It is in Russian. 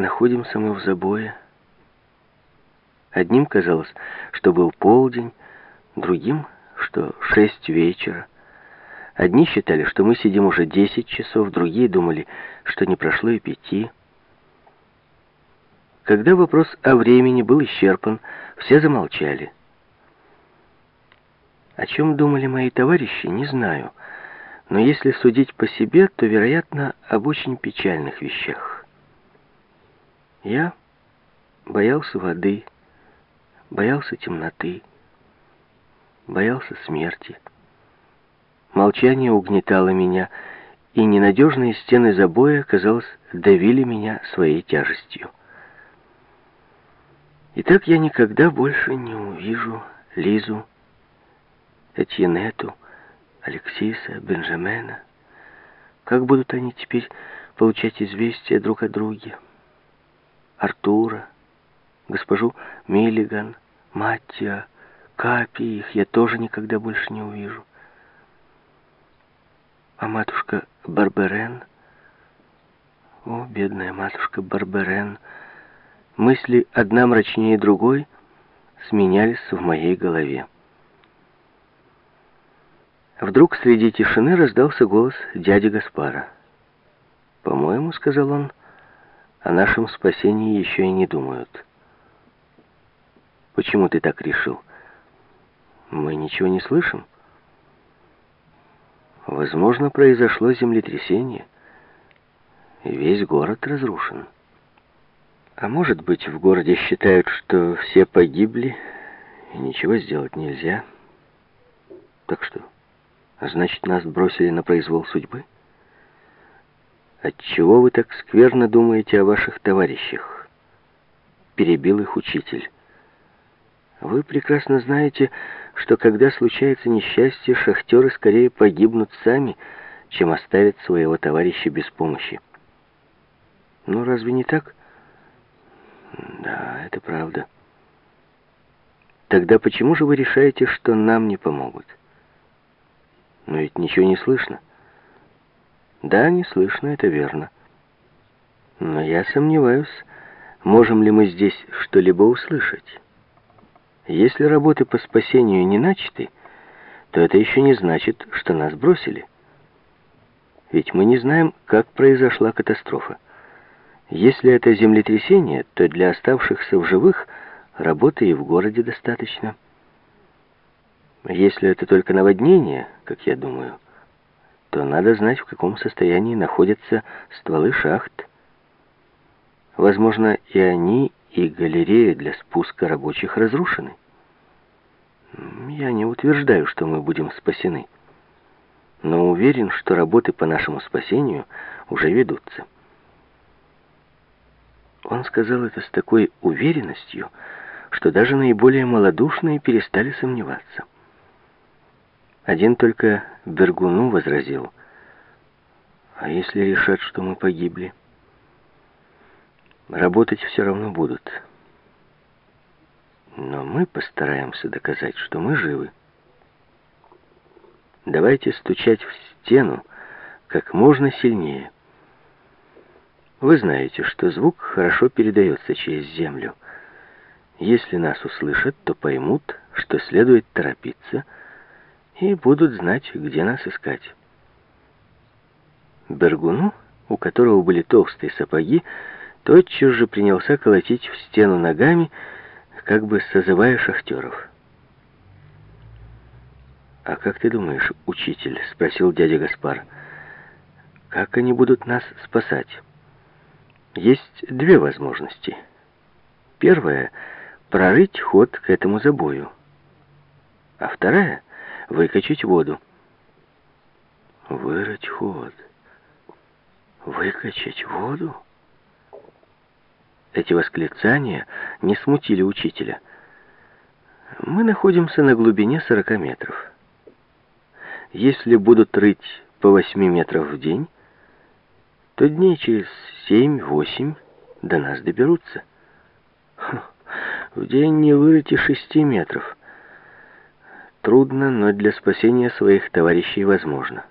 находимся мы в забое. Одним казалось, что был полдень, другим, что шесть вечера. Одни считали, что мы сидим уже десять часов, другие думали, что не прошло и пяти. Когда вопрос о времени был исчерпан, все замолчали. О чем думали мои товарищи, не знаю. Но если судить по себе, то, вероятно, об очень печальных вещах. Я боялся воды, боялся темноты, боялся смерти. Молчание угнетало меня, и ненадежные стены забоя, казалось, давили меня своей тяжестью. И так я никогда больше не увижу Лизу, Этьенету, Алексиса, Бенджамена. Как будут они теперь получать известия друг о друге? Артура, госпожу Миллиган, Маттия, Капи, их я тоже никогда больше не увижу. А матушка Барберен... О, бедная матушка Барберен... Мысли, одна мрачнее другой, сменялись в моей голове. Вдруг среди тишины раздался голос дяди Гаспара. «По-моему, — сказал он, — о нашем спасении еще и не думают». «Почему ты так решил?» «Мы ничего не слышим». «Возможно, произошло землетрясение, и весь город разрушен». А может быть, в городе считают, что все погибли, и ничего сделать нельзя. Так что, значит, нас бросили на произвол судьбы? Отчего вы так скверно думаете о ваших товарищах? Перебил их учитель. Вы прекрасно знаете, что когда случается несчастье, шахтеры скорее погибнут сами, чем оставят своего товарища без помощи. Ну, разве не так? Да, это правда. Тогда почему же вы решаете, что нам не помогут? Но ведь ничего не слышно. Да, не слышно, это верно. Но я сомневаюсь, можем ли мы здесь что-либо услышать. Если работы по спасению не начаты, то это еще не значит, что нас бросили. Ведь мы не знаем, как произошла катастрофа. Если это землетрясение, то для оставшихся в живых работы и в городе достаточно. Если это только наводнение, как я думаю, то надо знать, в каком состоянии находятся стволы шахт. Возможно, и они, и галереи для спуска рабочих разрушены. Я не утверждаю, что мы будем спасены, но уверен, что работы по нашему спасению уже ведутся. Он сказал это с такой уверенностью, что даже наиболее малодушные перестали сомневаться. Один только Бергуну возразил, «А если решат, что мы погибли? Работать все равно будут. Но мы постараемся доказать, что мы живы. Давайте стучать в стену как можно сильнее». Вы знаете, что звук хорошо передается через землю. Если нас услышат, то поймут, что следует торопиться, и будут знать, где нас искать. Бергуну, у которого были толстые сапоги, тотчас же принялся колотить в стену ногами, как бы созывая шахтеров. «А как ты думаешь, учитель?» — спросил дядя Гаспар. «Как они будут нас спасать?» Есть две возможности. Первая — прорыть ход к этому забою. А вторая — выкачать воду. Вырыть ход. Выкачать воду? Эти восклицания не смутили учителя. Мы находимся на глубине 40 метров. Если будут рыть по 8 метров в день, то дней через семь-восемь до нас доберутся. В день не вырыть и шести метров. Трудно, но для спасения своих товарищей возможно.